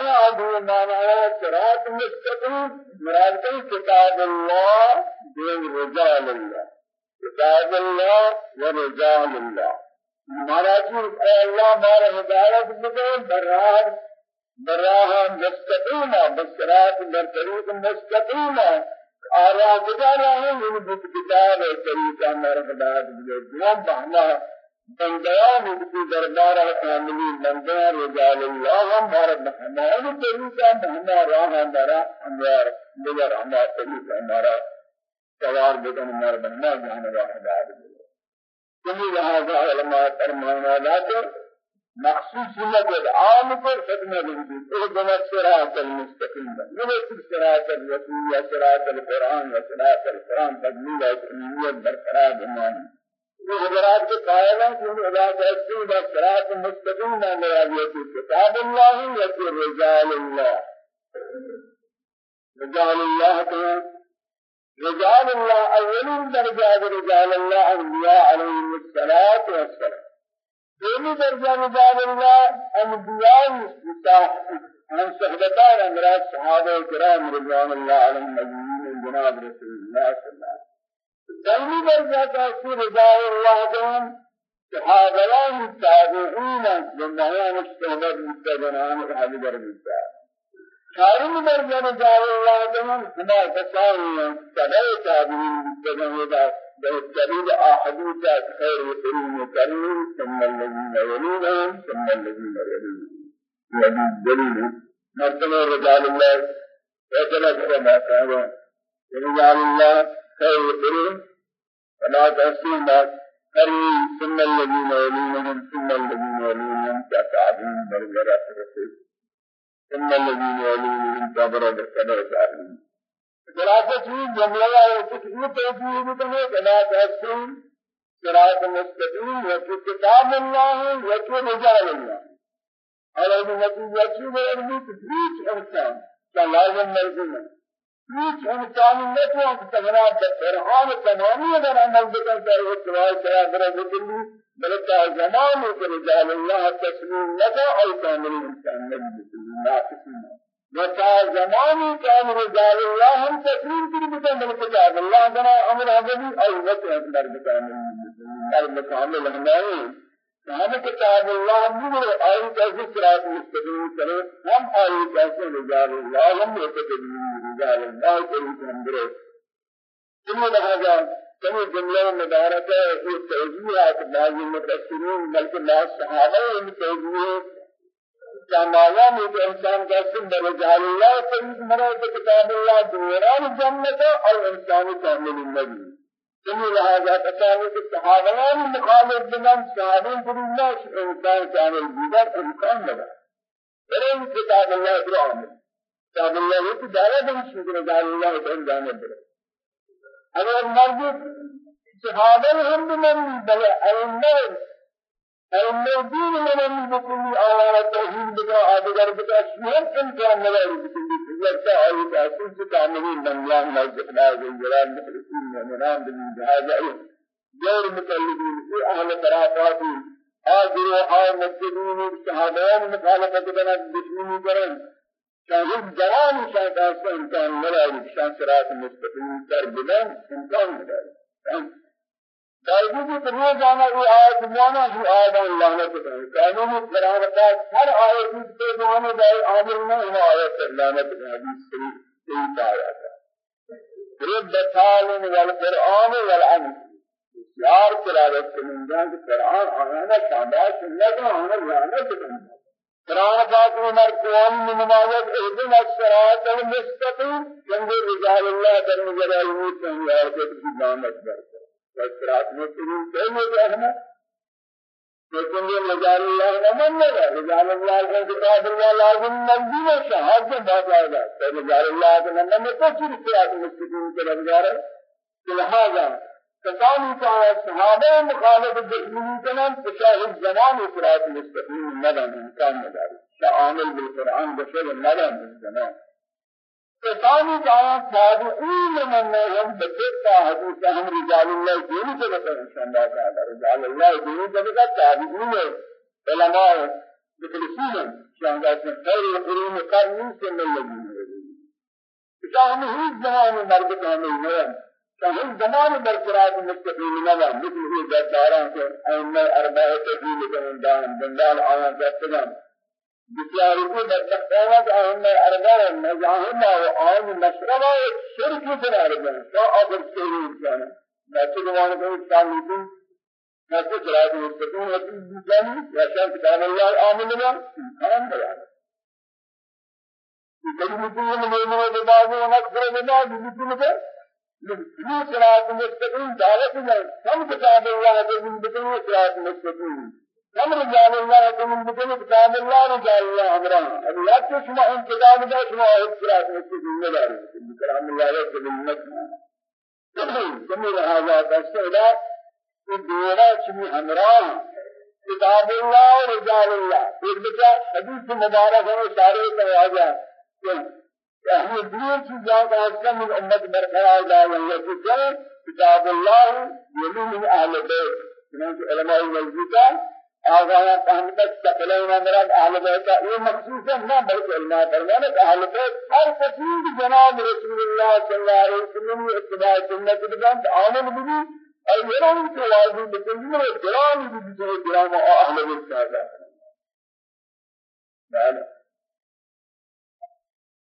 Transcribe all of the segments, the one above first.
أنا أبو مانا صراط مستقيم مراد كتاب الله بين رجال الله كتاب الله ورجال الله مراجع الله بار هداية بده برار براها مستقيمة بسرات بالطريق مستقيمة آرا بجانا ہے یہ بت کتاب ہے طریقہ مرحبات بجے جواب بہنا بندیان کی دربار کاملی بندیان رجال اللہ ہمارا ہمارا طریقہ بہنا راہ ہمارا انوار مگر ہمارا طریقہ ہمارا سوار بدن ہمارا بہنا جانا راہ ہدایت کمی لہذا علماء فرمانا لاتے مخصوص لك عام پر ختم لگی اهدنا الصراط المستقيم نبت الصراط الوسيء صراط القرآن وصراط القرآن تجميل اسمية برقرار ایمان یہ حضرات کے قائل ہیں کہ خدا کہتے ہیں صراط المستقيم نہ مراد كتاب الله یا رجال الله رجال الله کہ رجال الله اولین درجات رجال الله انبیاء علیهم الصلاة والسلام۔ دومی درجہ نجات اللہ انبیاء ہم صحبتان امراض صحابہ کرام رضوان اللہ علیہم مجمعین جناب رسول اللہ صلی اللہ علیہ وسلم۔ دومی درجہ تحصیل رضا اللہ دون صحابان التابعین جنہیان الصحبت مستجنان رحل درجہ چارم درجہ رضا اللہ دون ہما تساوی تبع تابعین مستجنان بالدليل أحاديث خير القرون كريم ثم الذين يلونهم ثم الذين يلونهم هذه الدليل مرتبة رجال الله ما كان رجال الله خير القرون فلا تحسين كريم ثم الذين يلونهم ثم الذين يلونهم كتعبين برجرة رسول ثم الذين يلونهم كبرد كبرد عبين خلاصة چیز جملہ ہے کچھ یہ توجیہ بھی کرے بلا تحسین صراط مستقیم و کتاب اللہ رجال اللہ اور ابھی نتیجہ ہے کہ هیچ انسان کا لازم مرزم ہے هیچ انسان نہ تو تمنا قرآن تمامی اگر عمل بکن وہ سوال کرا میرا ذکر بلکہ زمان کے رجال اللہ تسلیم لگا اور کامل انسان نہیں ناقص وتا زمانی كان رجال الله هم تسليم كل بكم من كتاب الله جنا أمر هذا أي وقت أكبر بكم من كامل هنائي كان كتاب الله من أي كذا صراط مستقيم كره هم أي كذا رجال الله هم يتبعون رجال الله كريم هم ثم لهذا كم جملة مباركة في توجيهات بعض المفسرين بل بعض الصحابة من توجيه جمالا میں انسان کا سن برجال اللہ فرید مراد کتاب اللہ دوران جنت اور إنسان کامل النبی سمی لہذا تساوی کہ صحابیان مخالف بنام صحابین پر اللہ انسان کامل دیگر امکان لگا بلین کتاب اللہ قرآن کتاب اللہ یہ تو دارہ بن شکر رجال اللہ بن جانے ہم بنام بلے ایمہ الموجود من بكل آيات توحيد بك آدگر شمال إمكان ملا بكل يرتا آيات أسوس كاملين من الله نزق ناز الجلال مخلصين مؤمنان بهذا غير مكلفين في أهل طرافات آجر وآل مسجدين صحابان مخالفة بنا بسمين کرن شاهد جوان شاهد آسا إمكان ملا بشان صراط مستقيم تر بنا إمكان ملا دائمی کی روزانہ یہ آیت دنیا کی آیت اللہ نے بتائی قانونی قرآن پاک ہر آیت کی سے دعانے دائے عامل میں ہم آیت اللہ نے بتائی شریف سے پایا تھا۔ رب تعال والقرآن والعمل یار قرارت کنندان کہ قرآن آنا شاباش سنت آنا لعنت کنندان قرآن پاک میں مرکوان من نمازت اہدن الصراط المستقیم جنگ رجال اللہ در مجرائیوت میں آیت کی دامت برکت والصراط المستقيم مخالف دشمنی کے نام شاہد زمان صراط المستقيم نہ ماننے کام نہ داری شاہ عامل بالقرآن بشر نہ زمان ثاني جاء تابعين من هم بكتا حديث هم رجال الله دين سے بتا ان شاء الله تعالى رجال الله دين سے بتا تابعين علماء مخلصين جانگا سے خیر القرون قرن سے ملگی شاہم ہی زمان مرد کامل ہے شاہم زمان برقرار مستقیم نہ مثل یہ درداران کے ائمہ اربعہ تقیل کنن دان بندال آیان کرتگان بسیاری کو بدبختانات ائمہ اربعہ مزاہمہ و آن مشربہ شرک قرار گئے تو سیری انسان ہے میں زمان کو انسان لیتی نفس صراط المستقيم وتجاني وشان كتاب الله آمننا إمكان بيان كلمتين من ببعض ونكفر ببعض بسنة لكل صراط المستقيم دعوتنا كم كتاب الله من بكل صراط المستقيم كم رجال الله من بكل كتاب الله رجال الله أمرا أن لا تسمع إن كتاب الله اسمع صراط المستقيم لا كلام الله يكتب المسمع جميل هذا تسعيدات دونا چمی همراه کتاب الله و رجال الله. بچہ حدیث مبارک ہے سارے تواجہ کہ اہم دین چیزوں کا من امت برقرار دار ہے کہ کتاب الله یلی من اہل بیت چنانچہ علماء وظیفہ آغایا فهمت تقلین مراد اہل بیت یہ مخصوص ہے نہ بلکہ علماء فرمانے کہ اہل بیت ہر قسم جناب رسول اللہ صلی اللہ علیہ وسلم اتباع سنت بدن آمن بھی أيرون كوازي بتنزل الجرام بتنزل الجرام أهل السادة معنى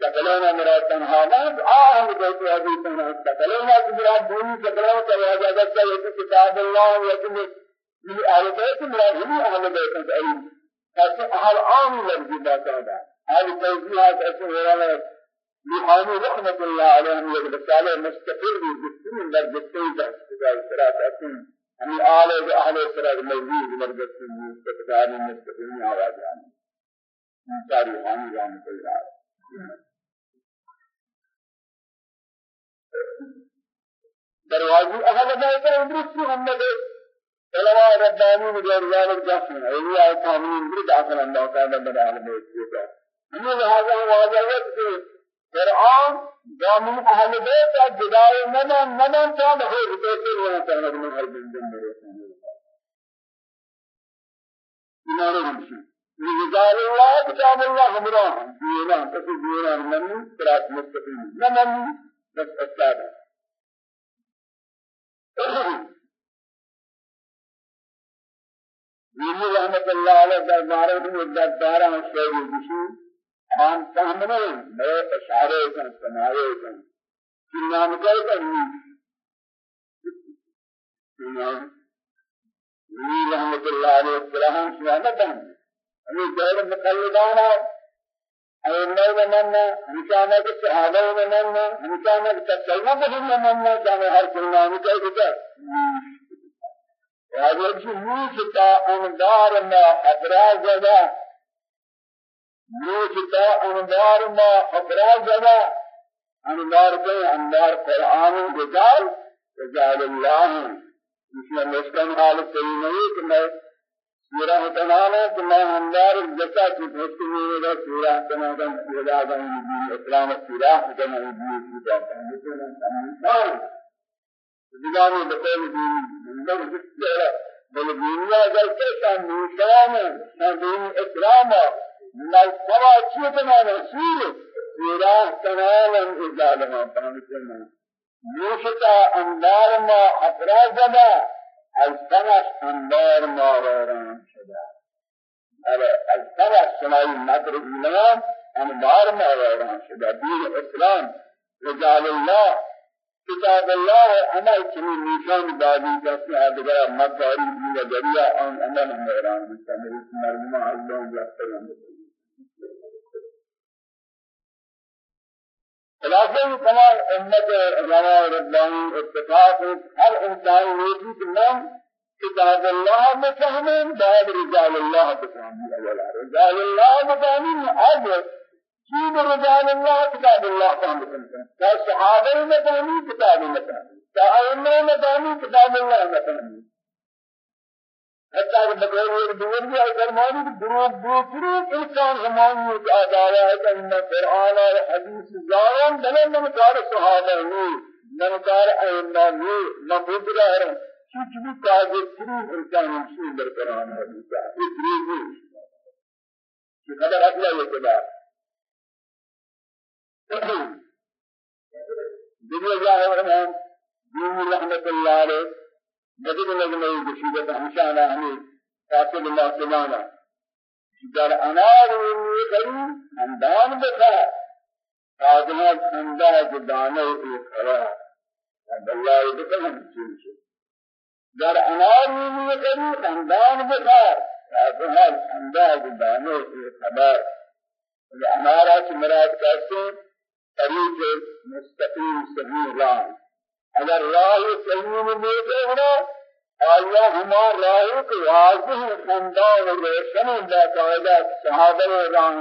سكلنا مراد تنهانات أهل بيت هذه تنهانات سكلنا مراد دوني سكلنا كواجا جاتا يتي كتاب الله يتي من أهل بيت مراد هم أهل بيت أي كاسي أهل عام لفظ باتا أهل توزيعات أسر ورانا لحاني رحمة الله عليهم يقول مستقر در جسد استقال الصراط أكون أن آل أهل الصراط موجود مرجع استقال المستقيم آواز عنه ساري حامي رحمة الله دروازی أهل بیت اندرس محمد علماء ربانی مجرد ذلك جاسم. اولیاء کاملین بھی داخل اللہ تعالی بنا اہل بیت کے یہ لہذا واجبت فرعون دامن أهل بيت جدای نمان نمان تا بخیر بیت رو تعالی من هر بندن میره ایمان همشی رجال الله كتاب الله همراه دينا تسي دينا من صراط مستقيم. نمن بس السادة دینی رحمت اللہ علیہ دربارہ میں دربارہ شیخ بشیر آن فهمنے میں اشارے کن سمائے کن سنان کر کنی نبی رحمت اللہ علیہ السلام سنانتا ہمیں غیر مقلدانا ائمہ مننا. ہمشانہ کے صحابہ مننا. ہمشانہ کے تصوف مننا. چاہے ہر سنان کا ذکر وهذا الشيء انذار ما ابراز ذا نوش تا انوار ما ابراز جدا انوار کے انوار قرآن رجال رجال اللہ اس میں مسکن حال صحیح نہیں کہ میں سورہ تمام ہے کہ میں انوار جیسا کہ دوستی میرا سورہ تمام سورہ دین اسلام سورہ تمام دین کی بات ہے لیکن ہم دیگانی بطور دین من ذکر بل دنیا اگر کیسا نشان ہے دین اسلام نصرا چیتنا رسول سیراه تماما ازالما فهمتنا يوشتا انبار ما افرازنا از سنش انبار ما واران شدا از سنش سنائی مدر ایمان انبار ما واران شدا دین اسلام رجال كتاب الله أنا كني نشان دادي جسم أدبر مداري دين جريا أن أنا مهران مستمر مرمى الله يفتح خلاصہ تمام امت علماء ربانی اتفاق ہر انسان نیکی کہ میں کتاب اللہ میں بعد رجال اللہ بفهمیں اولا رجال اللہ بفهمیں اب چیز رجال اللہ کتاب اللہ فهمیں تا میں فهمیں کتاب فهمیں تا میں فهمیں کتاب اللہ فهمیں حتى بغير الدور بھی فرمانی کہ دروغ دوسری انسان ہمانی کا دعویٰ ہے کہ ان قرآن اور حدیث زارن بلے من کار صحابہ نی من کار ائمہ نی نبود رہے کچھ بھی کاغذ تری إنسان قرآن حدیث ہے یہ دروغ في قدر أصلا اعتبار دنیا جاہے امام دین رحمت اللہ علیہ مدد لگنے بشیدت ہمشانہ ہمیں قاسم اللہ سبحانہ در انار ونی قریب اندان بکھا آدمان انداز دانے ایک خرا اللہ بکھا ہم در انار ونی قریب اندان بکھا آدمان انداز دانے ایک خبر انارا سے مراد کہتے ہیں طریق مستقیم صحیح راہ اگر راہ صحیح میں دیکھے ہونا آیا ہما راہ واضح خندان روشن باقاعدہ صحابہ راہ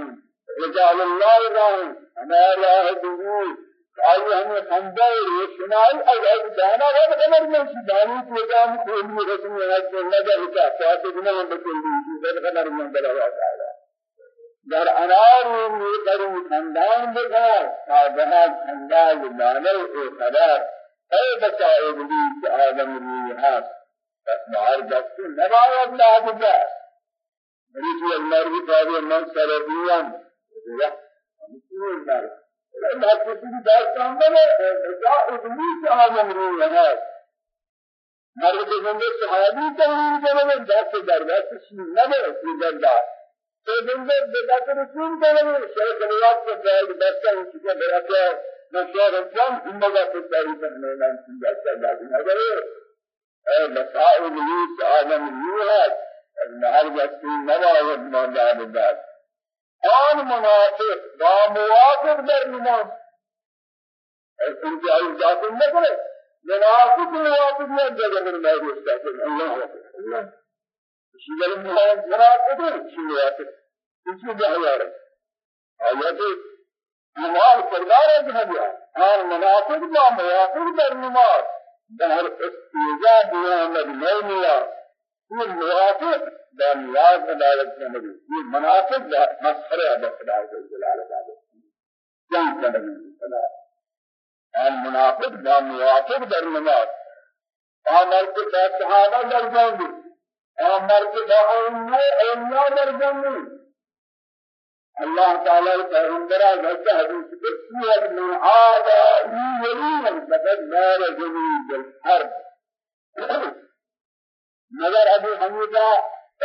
رجال اللہ راہ ہمارا راہ دور آیا ہمیں خندان روشنائی اگر جانا ہے تو خبر میں دانی کو کام کھولی رسم ہے کہ نظر کا ساتھ گناہ بکل دی میں بلا ہوا در انار می قری خندان بگار آدمان خندان مانل أو خبر ای بلی کہ آدم روی هست پس مار دستی نباید لاد جا مریضی اللہ کی قابل من سربیم. یا مسئول مر کی داستان بنے بچا ادلی کہ آدم روی هست. مرد زنده صحابی تحریر کرنے دست در دست شیر نبے سیدر زنده بدات رسول کرنے شیخ الوقت کو جائے دستا ان کی برکہ نشار انسان زندگی کو تاریخ میں نام سنجا چلا دیا اے مسائل لیس آدم یوحد النهار جسمی نواید ماندان داد آن منافق با موافق در نماز انتهایی جاتن نکره منافق موافق من مایوس کرد الله الله میخواهند منافقه چی موافق کسی به حیاره آیات ایمان کردار جهدیا آن منافق با موافق در نماز در استیجا دیامد نیمیا یہ موافق در نیاز عدالت نمدی یہ منافق مسخره عبد خدا جلال عدالت جان کرنے خدا آن منافق با موافق در نماز آن مرد با صحابہ در آن مرد اونو در جاندی الله تعالى پیغمبر از حدیث بسیار من عاد وليا فقد نار جميل الحرب مگر ابو حنیفہ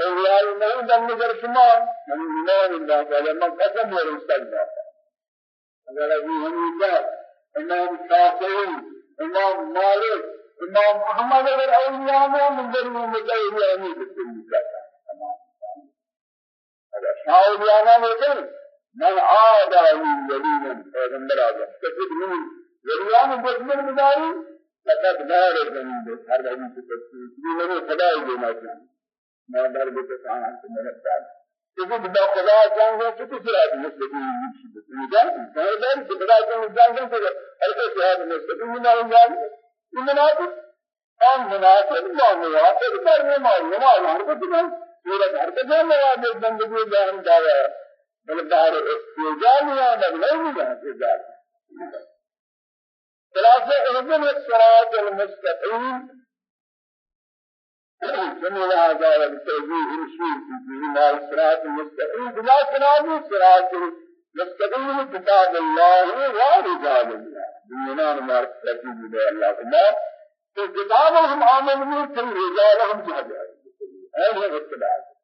اولیاء نہیں دم نظر شما من ایمان اللہ تعالی من قسم ورسل اگر ابو حنیفہ امام شافعی امام مالک امام احمد اگر اولیاء میں منظر میں مجاہد نہیں بسم شاہدیانہ لیکن من عاد علی ولیا پیغمبر آزم تفید من ولیان دشمن بداری لقد نار زمین ہر بھائی کی تفسیر خدا ہی دینا چاہیے میں در بے تسانا سے بدا خدا جان ہے تو کس راہ میں سے بھی نہیں جان ہے در سے خدا جان جان ہے تو شہر میں سے بھی نہیں جان یہ منافق ان منافق ما موافق کرنے ما نماز ہر کو پورا گھر کے جو مواد بندگی جان جاوا ہے بل دار استجال یا نہیں ہے استجال خلاصہ اهدن الصراط المستقيم سمع هذا التوجيه الشيء في ما الصراط المستقيم بلا صراط الصراط المستقيم كتاب الله ورجال الله بينان ما ترتيب الله ما كتابهم آمنوا في رجالهم جهاد هذا هو الاتباع